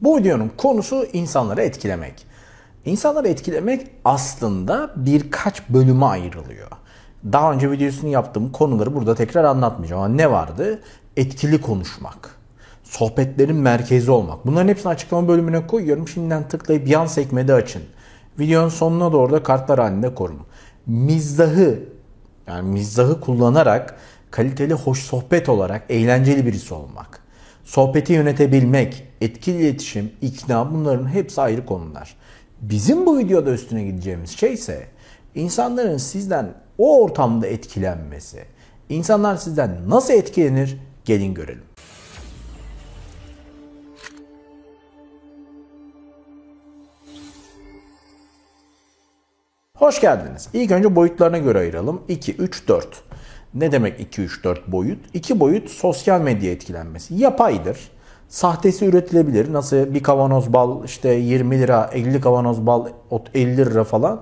Bu videonun konusu insanları etkilemek. İnsanları etkilemek aslında birkaç bölüme ayrılıyor. Daha önce videosunu yaptığım konuları burada tekrar anlatmayacağım ama ne vardı? Etkili konuşmak. Sohbetlerin merkezi olmak. Bunların hepsini açıklama bölümüne koyuyorum. Şimdiden tıklayıp yan sekmede açın. Videonun sonuna doğru da kartlar halinde korun. Mizahı yani mizahı kullanarak kaliteli hoş sohbet olarak eğlenceli birisi olmak. Sohbeti yönetebilmek, etkili iletişim, ikna bunların hepsi ayrı konular. Bizim bu videoda üstüne gideceğimiz şey ise insanların sizden o ortamda etkilenmesi. İnsanlar sizden nasıl etkilenir? Gelin görelim. Hoş geldiniz. İlk önce boyutlarına göre ayıralım. 2, 3, 4. Ne demek 2, 3, 4 boyut? 2 boyut sosyal medya etkilenmesi. Yapaydır. Sahtesi üretilebilir. Nasıl bir kavanoz bal işte 20 lira, 50 kavanoz bal 50 lira falan.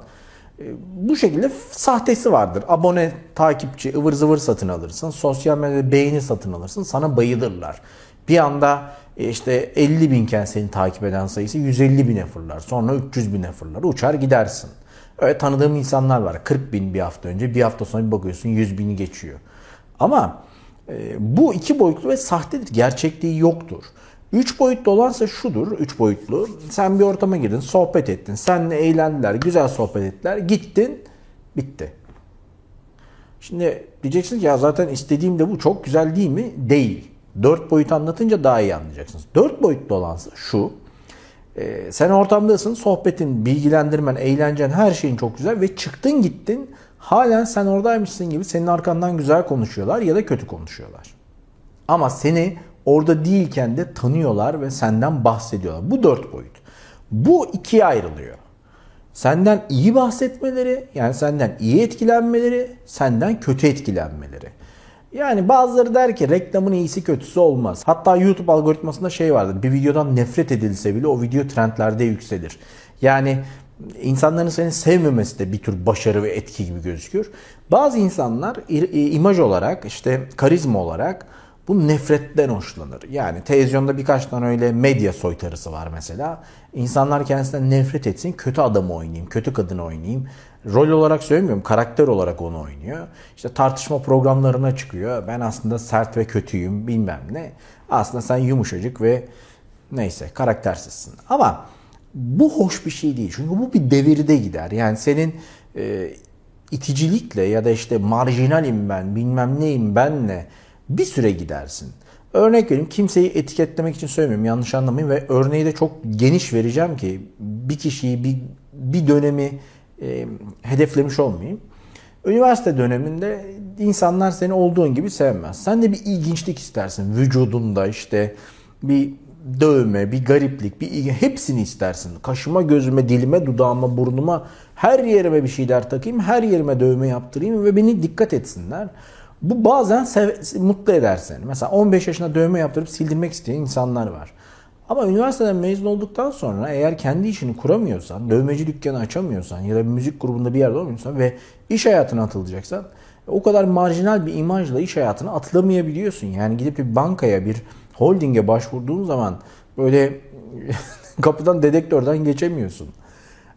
E, bu şekilde sahtesi vardır. Abone, takipçi, ıvır zıvır satın alırsın. Sosyal medyada beğeni satın alırsın. Sana bayılırlar. Bir anda e, işte 50 binken seni takip eden sayısı 150 bine fırlar. Sonra 300 bine fırlar. Uçar gidersin. Öyle tanıdığım insanlar var. 40 bin bir hafta önce. Bir hafta sonra bir bakıyorsun 100 bini geçiyor. Ama bu iki boyutlu ve sahtedir. Gerçekliği yoktur. Üç boyutlu olansa şudur, üç boyutlu. Sen bir ortama girdin, sohbet ettin. Seninle eğlendiler, güzel sohbet ettiler. Gittin, bitti. Şimdi diyeceksiniz ki ya zaten istediğim de bu çok güzel değil mi? Değil. Dört boyut anlatınca daha iyi anlayacaksınız. Dört boyutlu olansa şu. E, sen ortamdasın, sohbetin, bilgilendirmen, eğlencen, her şeyin çok güzel ve çıktın gittin. Halen sen oradaymışsın gibi senin arkandan güzel konuşuyorlar ya da kötü konuşuyorlar. Ama seni orada değilken de tanıyorlar ve senden bahsediyorlar. Bu dört boyut. Bu ikiye ayrılıyor. Senden iyi bahsetmeleri, yani senden iyi etkilenmeleri, senden kötü etkilenmeleri. Yani bazıları der ki reklamın iyisi kötüsü olmaz. Hatta YouTube algoritmasında şey vardır. Bir videodan nefret edilse bile o video trendlerde yükselir. Yani insanların seni sevmemesi de bir tür başarı ve etki gibi gözüküyor. Bazı insanlar imaj olarak işte karizma olarak bu nefretten hoşlanır. Yani televizyonda birkaç tane öyle medya soytarısı var mesela. İnsanlar kendisinden nefret etsin, kötü adamı oynayayım, kötü kadını oynayayım. Rol olarak söylemiyorum, karakter olarak onu oynuyor. İşte tartışma programlarına çıkıyor. Ben aslında sert ve kötüyüm, bilmem ne. Aslında sen yumuşacık ve neyse karaktersizsin. Ama bu hoş bir şey değil. Çünkü bu bir devirde gider. Yani senin e, iticilikle ya da işte marjinalim ben, bilmem neyim benle bir süre gidersin. Örnek vereyim kimseyi etiketlemek için söylemiyorum yanlış anlamayın ve örneği de çok geniş vereceğim ki bir kişiyi bir, bir dönemi e, hedeflemiş olmayayım. Üniversite döneminde insanlar seni olduğun gibi sevmez. Sen de bir ilginçlik istersin vücudunda işte bir dövme, bir gariplik, bir hepsini istersin. Kaşıma, gözüme, dilime, dudağıma, burnuma her yerime bir şeyler takayım, her yerime dövme yaptırayım ve beni dikkat etsinler. Bu bazen mutlu eder seni. Mesela 15 yaşında dövme yaptırıp sildirmek isteyen insanlar var. Ama üniversiteden mezun olduktan sonra eğer kendi işini kuramıyorsan, dövmeci dükkanı açamıyorsan ya da bir müzik grubunda bir yerde olmuyorsan ve iş hayatına atılacaksan o kadar marjinal bir imajla iş hayatına atılamayabiliyorsun. Yani gidip bir bankaya, bir holdinge başvurduğun zaman böyle kapıdan dedektörden geçemiyorsun.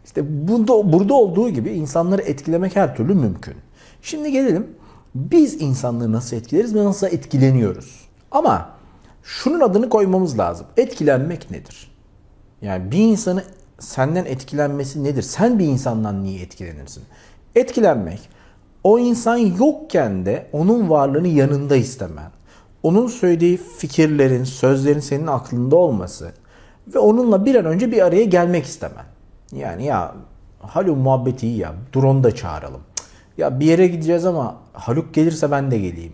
İşte bunda, burada olduğu gibi insanları etkilemek her türlü mümkün. Şimdi gelelim biz insanlığı nasıl etkileriz ve nasıl etkileniyoruz? Ama şunun adını koymamız lazım. Etkilenmek nedir? Yani bir insanı senden etkilenmesi nedir? Sen bir insandan niye etkilenirsin? Etkilenmek o insan yokken de onun varlığını yanında istemen. Onun söylediği fikirlerin, sözlerin senin aklında olması ve onunla bir an önce bir araya gelmek istemen. Yani ya Haluk muhabbeti iyi ya. Dur onu da çağıralım. Ya bir yere gideceğiz ama Haluk gelirse ben de geleyim.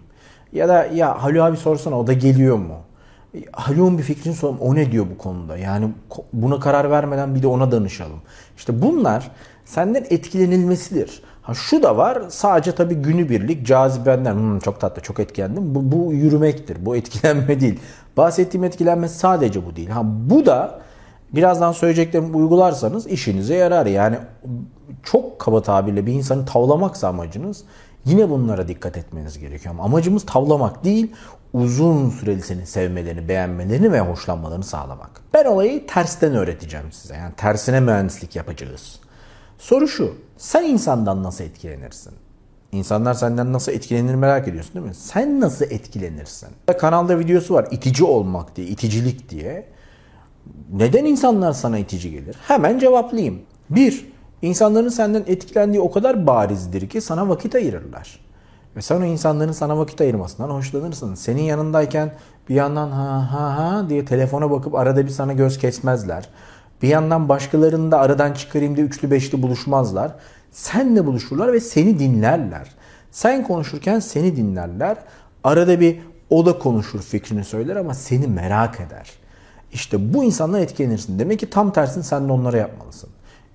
Ya da ya Haluk abi sorsana o da geliyor mu? Haluk'un bir fikrini soralım. O ne diyor bu konuda? Yani buna karar vermeden bir de ona danışalım. İşte bunlar senden etkilenilmesidir. Ha şu da var. Sadece tabii günübirlik cazibenden hmm, çok tatlı, çok etkilendim. Bu, bu yürümektir. Bu etkilenme değil. Bahsettiğim etkilenme sadece bu değil. Ha bu da birazdan söyleyeceklerimi uygularsanız işinize yarar. Yani çok kaba tabirle bir insanı tavlamaksa amacınız yine bunlara dikkat etmeniz gerekiyor. Ama amacımız tavlamak değil, uzun süreli seni sevmelerini, beğenmelerini ve hoşlanmalarını sağlamak. Ben olayı tersten öğreteceğim size. Yani tersine mühendislik yapacağız. Soru şu. Sen insandan nasıl etkilenirsin? İnsanlar senden nasıl etkilenir merak ediyorsun değil mi? Sen nasıl etkilenirsin? Kanalda videosu var itici olmak diye, iticilik diye. Neden insanlar sana itici gelir? Hemen cevaplayayım. Bir, insanların senden etkilendiği o kadar barizdir ki sana vakit ayırırlar. Ve sen o insanların sana vakit ayırmasından hoşlanırsın. Senin yanındayken bir yandan ha ha ha diye telefona bakıp arada bir sana göz kesmezler. Bir yandan başkalarını da aradan çıkarayım diye üçlü beşli buluşmazlar. Senle buluşurlar ve seni dinlerler. Sen konuşurken seni dinlerler. Arada bir o da konuşur fikrini söyler ama seni merak eder. İşte bu insanlar etkilenirsin. Demek ki tam tersini sen de onlara yapmalısın.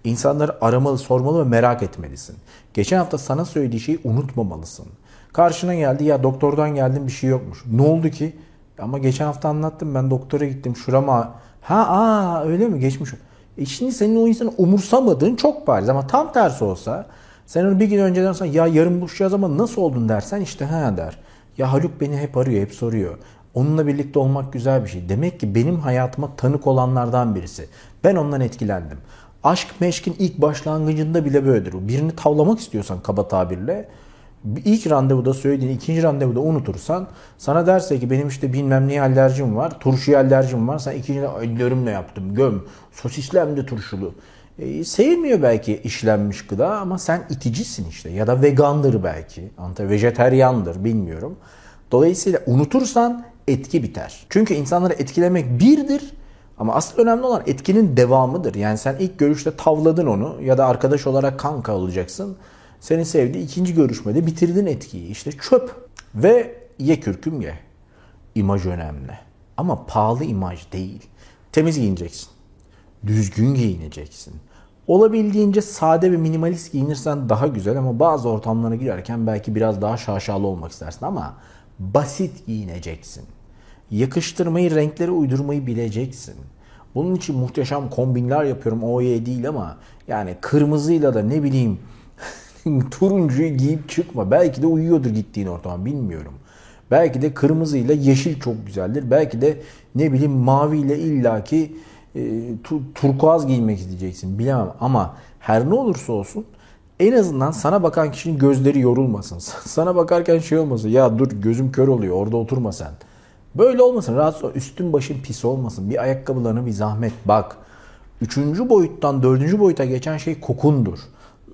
İnsanları aramalı, sormalı ve merak etmelisin. Geçen hafta sana söylediği şeyi unutmamalısın. Karşına geldi ya doktordan geldim bir şey yokmuş. Ne oldu ki? Ama geçen hafta anlattım ben doktora gittim şurama. Ha aa öyle mi geçmiş. E şimdi senin o insanı umursamadığın çok bariz ama tam tersi olsa sen onu bir gün önceden sonra ya yarın buluşacağız ama nasıl oldun dersen işte ha der. Ya Haluk beni hep arıyor hep soruyor. Onunla birlikte olmak güzel bir şey. Demek ki benim hayatıma tanık olanlardan birisi. Ben ondan etkilendim. Aşk meşkin ilk başlangıcında bile böyledir. Birini tavlamak istiyorsan kaba tabirle ilk randevuda söylediğini ikinci randevuda unutursan sana derse ki benim işte bilmem neye alerjim var, turşuya alerjim var. Sen ikinci ellerimle yaptım göm, sosisli hem de turşulu. E, sevmiyor belki işlenmiş gıda ama sen iticisin işte ya da vegandır belki, anta vejeteryandır bilmiyorum. Dolayısıyla unutursan etki biter. Çünkü insanları etkilemek birdir ama asıl önemli olan etkinin devamıdır. Yani sen ilk görüşte tavladın onu ya da arkadaş olarak kanka olacaksın. Seni sevdi. ikinci görüşmede bitirdin etkiyi. İşte çöp. Ve ye kürküm ye. İmaj önemli. Ama pahalı imaj değil. Temiz giyineceksin. Düzgün giyineceksin. Olabildiğince sade ve minimalist giyinirsen daha güzel ama bazı ortamlara girerken belki biraz daha şaşalı olmak istersin ama basit giyineceksin. Yakıştırmayı, renkleri uydurmayı bileceksin. Bunun için muhteşem kombinler yapıyorum. O değil ama yani kırmızıyla da ne bileyim turuncuyu giyip çıkma. Belki de uyuyordur gittiğin ortama bilmiyorum. Belki de kırmızıyla yeşil çok güzeldir. Belki de ne bileyim maviyle illaki e, tu, turkuaz giymek isteyeceksin. Bilemem ama her ne olursa olsun en azından sana bakan kişinin gözleri yorulmasın. Sana bakarken şey olmasın. Ya dur gözüm kör oluyor orada oturma sen. Böyle olmasın. Rahatsız ol. Üstün başın pis olmasın. Bir ayakkabılarına bir zahmet bak. Üçüncü boyuttan dördüncü boyuta geçen şey kokundur.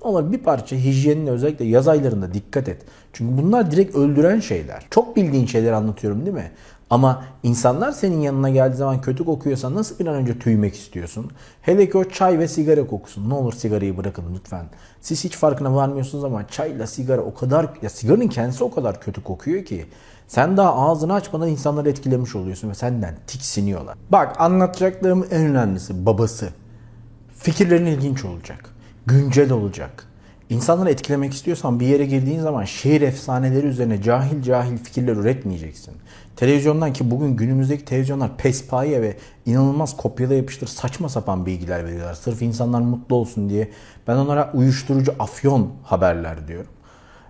Ama bir parça hijyenine özellikle yaz aylarında dikkat et. Çünkü bunlar direkt öldüren şeyler. Çok bildiğin şeyler anlatıyorum değil mi? Ama insanlar senin yanına geldiği zaman kötü kokuyorsa nasıl bir an önce tüymek istiyorsun? Hele ki o çay ve sigara kokusun. Ne olur sigarayı bırakın lütfen. Siz hiç farkına varmıyorsunuz ama çayla sigara o kadar... Ya sigaranın kendisi o kadar kötü kokuyor ki. Sen daha ağzını açmadan insanları etkilemiş oluyorsun ve senden tiksiniyorlar. Bak anlatacaklarımın en önemlisi babası. Fikirlerin ilginç olacak güncel olacak. İnsanları etkilemek istiyorsan bir yere girdiğin zaman şehir efsaneleri üzerine cahil cahil fikirler üretmeyeceksin. Televizyondan ki bugün günümüzdeki televizyonlar pespaye ve inanılmaz kopyala yapıştır saçma sapan bilgiler veriyorlar. Sırf insanlar mutlu olsun diye. Ben onlara uyuşturucu afyon haberler diyorum.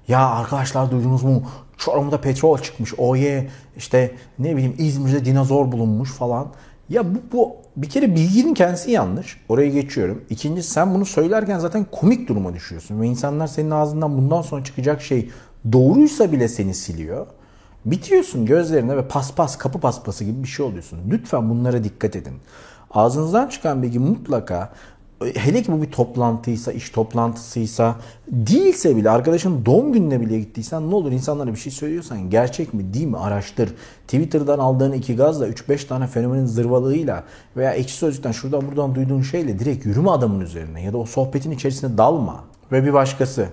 Ya arkadaşlar duydunuz mu? Çorum'da petrol çıkmış. Oye işte ne bileyim İzmir'de dinozor bulunmuş falan. Ya bu, bu bir kere bilginin kendisi yanlış. Oraya geçiyorum. İkincisi sen bunu söylerken zaten komik duruma düşüyorsun. Ve insanlar senin ağzından bundan sonra çıkacak şey doğruysa bile seni siliyor. Bitiyorsun gözlerine ve paspas kapı paspası gibi bir şey oluyorsun. Lütfen bunlara dikkat edin. Ağzınızdan çıkan bilgi mutlaka hele ki bu bir toplantıysa, iş toplantısıysa, değilse bile arkadaşın doğum gününe bile gittiysen ne olur insanlara bir şey söylüyorsan gerçek mi değil mi araştır. Twitter'dan aldığın iki gazla 3-5 tane fenomenin zırvalığıyla veya ekşi sözlükten şuradan buradan duyduğun şeyle direkt yürüme adamın üzerine ya da o sohbetin içerisine dalma. Ve bir başkası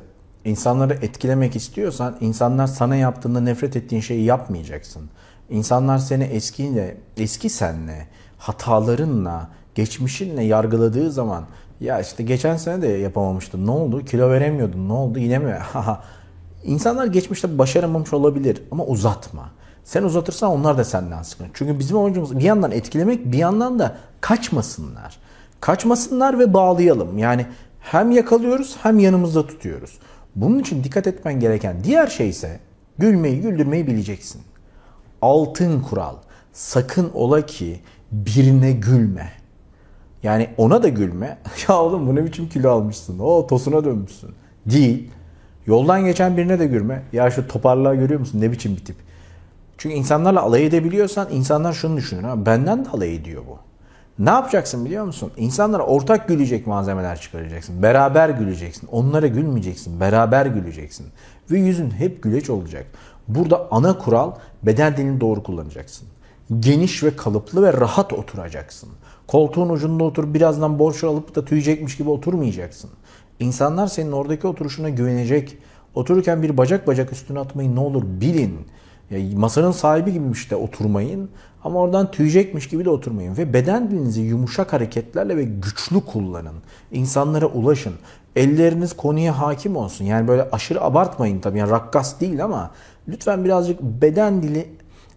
insanları etkilemek istiyorsan insanlar sana yaptığında nefret ettiğin şeyi yapmayacaksın. İnsanlar seni eskiyle, eski senle, hatalarınla, geçmişinle yargıladığı zaman ya işte geçen sene de yapamamıştın ne oldu kilo veremiyordun ne oldu yine mi? İnsanlar geçmişte başaramamış olabilir ama uzatma. Sen uzatırsan onlar da senden sıkılır. Çünkü bizim amacımız bir yandan etkilemek bir yandan da kaçmasınlar. Kaçmasınlar ve bağlayalım. Yani hem yakalıyoruz hem yanımızda tutuyoruz. Bunun için dikkat etmen gereken diğer şey ise gülmeyi güldürmeyi bileceksin. altın kural. Sakın ola ki birine gülme. Yani ona da gülme. ya oğlum bu ne biçim kilo almışsın? O tosuna dönmüşsün. Değil. Yoldan geçen birine de gülme. Ya şu toparlığa görüyor musun? Ne biçim bir tip? Çünkü insanlarla alay edebiliyorsan insanlar şunu düşünür. Ha, benden de alay ediyor bu. Ne yapacaksın biliyor musun? İnsanlara ortak gülecek malzemeler çıkaracaksın. Beraber güleceksin. Onlara gülmeyeceksin. Beraber güleceksin. Ve yüzün hep güleç olacak. Burada ana kural beden dilini doğru kullanacaksın. Geniş ve kalıplı ve rahat oturacaksın. Koltuğun ucunda otur birazdan borç alıp da tüyecekmiş gibi oturmayacaksın. İnsanlar senin oradaki oturuşuna güvenecek. Otururken bir bacak bacak üstüne atmayı ne olur bilin. Ya masanın sahibi gibiymiş de oturmayın ama oradan tüyecekmiş gibi de oturmayın. Ve beden dilinizi yumuşak hareketlerle ve güçlü kullanın. İnsanlara ulaşın. Elleriniz konuya hakim olsun. Yani böyle aşırı abartmayın tabii. Yani rakkas değil ama lütfen birazcık beden dili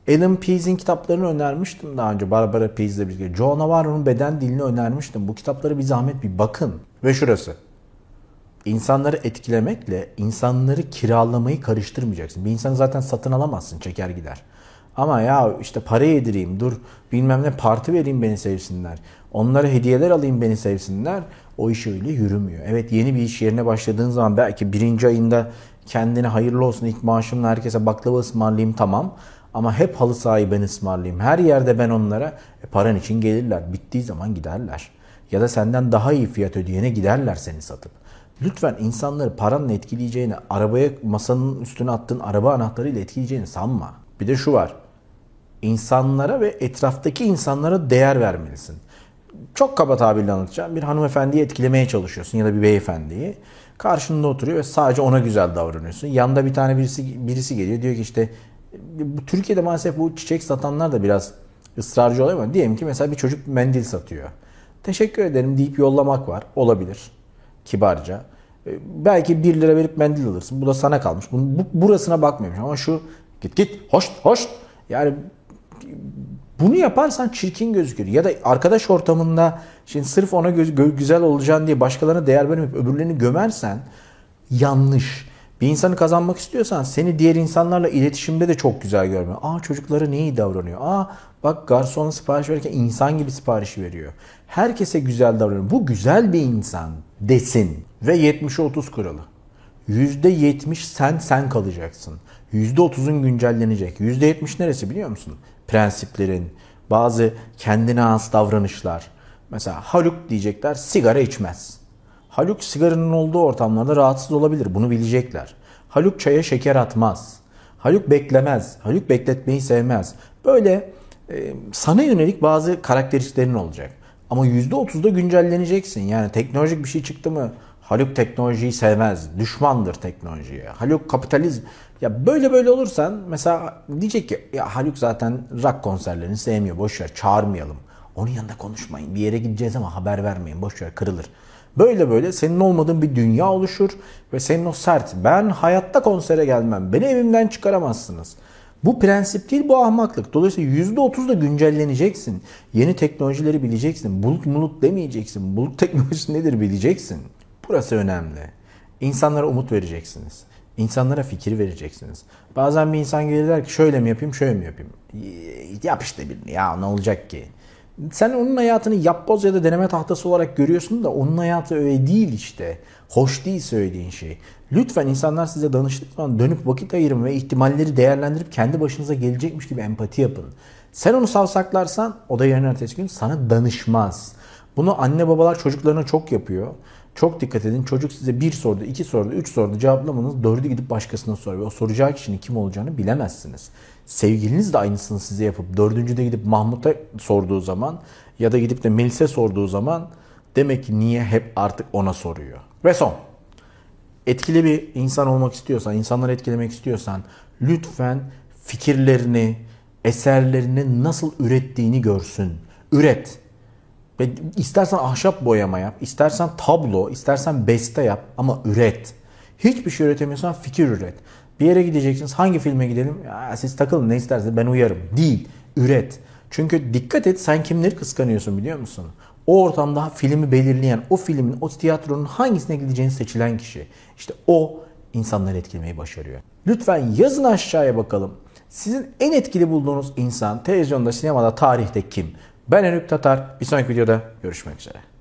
Alan Pease'in kitaplarını önermiştim daha önce Barbara Pease'le birlikte. Joe Navarro'nun beden dilini önermiştim. Bu kitapları bir zahmet bir bakın. Ve şurası insanları etkilemekle insanları kiralamayı karıştırmayacaksın. Bir insanı zaten satın alamazsın çeker gider. Ama ya işte para yedireyim dur bilmem ne parti vereyim beni sevsinler. Onlara hediyeler alayım beni sevsinler. O iş öyle yürümüyor. Evet yeni bir iş yerine başladığın zaman belki birinci ayında kendine hayırlı olsun ilk maaşımla herkese baklava ısmarlayayım tamam. Ama hep halı sahayı ben ısmarlayayım. Her yerde ben onlara e, paran için gelirler. Bittiği zaman giderler. Ya da senden daha iyi fiyat ödeyene giderler seni satıp. Lütfen insanları paranla etkileyeceğini, arabaya masanın üstüne attığın araba anahtarıyla etkileyeceğini sanma. Bir de şu var. İnsanlara ve etraftaki insanlara değer vermelisin. Çok kaba tabirle anlatacağım. Bir hanımefendiyi etkilemeye çalışıyorsun ya da bir beyefendiyi. Karşında oturuyor ve sadece ona güzel davranıyorsun. Yanında bir tane birisi birisi geliyor diyor ki işte Türkiye'de maalesef bu çiçek satanlar da biraz ısrarcı oluyor ama diyelim ki mesela bir çocuk mendil satıyor. Teşekkür ederim deyip yollamak var. Olabilir kibarca. E, belki 1 lira verip mendil alırsın. Bu da sana kalmış. Bu, bu burasına bakmıyormuş ama şu git git hoş hoş yani bunu yaparsan çirkin gözükür. Ya da arkadaş ortamında şimdi sırf ona göz, güzel olacaksın diye başkalarına değer vermeyip öbürlerini gömersen yanlış. Bir insanı kazanmak istiyorsan seni diğer insanlarla iletişimde de çok güzel görme. Aa çocuklara ne iyi davranıyor. Aa bak garsona sipariş verirken insan gibi sipariş veriyor. Herkese güzel davranıyor. Bu güzel bir insan desin. Ve 70'e 30 kuralı. %70 sen sen kalacaksın. %30'un güncellenecek. %70 neresi biliyor musun? Prensiplerin, bazı kendine has davranışlar. Mesela Haluk diyecekler sigara içmez. Haluk sigaranın olduğu ortamlarda rahatsız olabilir. Bunu bilecekler. Haluk çaya şeker atmaz. Haluk beklemez. Haluk bekletmeyi sevmez. Böyle e, sana yönelik bazı karakteristiklerin olacak. Ama %30'da güncelleneceksin. Yani teknolojik bir şey çıktı mı Haluk teknolojiyi sevmez. Düşmandır teknolojiye. Haluk kapitalizm. Ya böyle böyle olursan mesela diyecek ki ya Haluk zaten rock konserlerini sevmiyor. Boş ver çağırmayalım. Onun yanında konuşmayın. Bir yere gideceğiz ama haber vermeyin. Boş ver kırılır. Böyle böyle senin olmadığın bir dünya oluşur ve senin o sert ben hayatta konsere gelmem. Beni evimden çıkaramazsınız. Bu prensip değil bu ahmaklık. Dolayısıyla %30 da güncelleneceksin. Yeni teknolojileri bileceksin. Bulut mulut demeyeceksin. Bulut teknolojisi nedir bileceksin. Burası önemli. İnsanlara umut vereceksiniz. İnsanlara fikir vereceksiniz. Bazen bir insan gelir der ki şöyle mi yapayım şöyle mi yapayım. Yap işte birini ya ne olacak ki. Sen onun hayatını yapboz ya da deneme tahtası olarak görüyorsun da onun hayatı öyle değil işte. Hoş değil söylediğin şey. Lütfen insanlar size danıştığı zaman dönüp vakit ayırın ve ihtimalleri değerlendirip kendi başınıza gelecekmiş gibi empati yapın. Sen onu savsaklarsan o da yarın ertesi gün sana danışmaz. Bunu anne babalar çocuklarına çok yapıyor. Çok dikkat edin. Çocuk size bir sordu, iki sordu, üç sordu cevaplamanız dördü gidip başkasına soruyor. O soracağı kişinin kim olacağını bilemezsiniz. Sevgiliniz de aynısını size yapıp dördüncüde gidip Mahmut'a sorduğu zaman ya da gidip de Melis'e sorduğu zaman demek ki niye hep artık ona soruyor. Ve son. Etkili bir insan olmak istiyorsan, insanları etkilemek istiyorsan lütfen fikirlerini, eserlerini nasıl ürettiğini görsün. Üret. Ve istersen ahşap boyama yap, istersen tablo, istersen beste yap ama üret. Hiçbir şey üretemiyorsan fikir üret. Bir yere gideceksiniz. Hangi filme gidelim? Ya siz takılın ne isterseniz ben uyarım. Değil. Üret. Çünkü dikkat et sen kimleri kıskanıyorsun biliyor musun? O ortamda filmi belirleyen, o filmin, o tiyatronun hangisine gideceğini seçilen kişi. İşte o insanları etkilemeyi başarıyor. Lütfen yazın aşağıya bakalım. Sizin en etkili bulduğunuz insan televizyonda, sinemada, tarihte kim? Ben Enük Tatar. Bir sonraki videoda görüşmek üzere.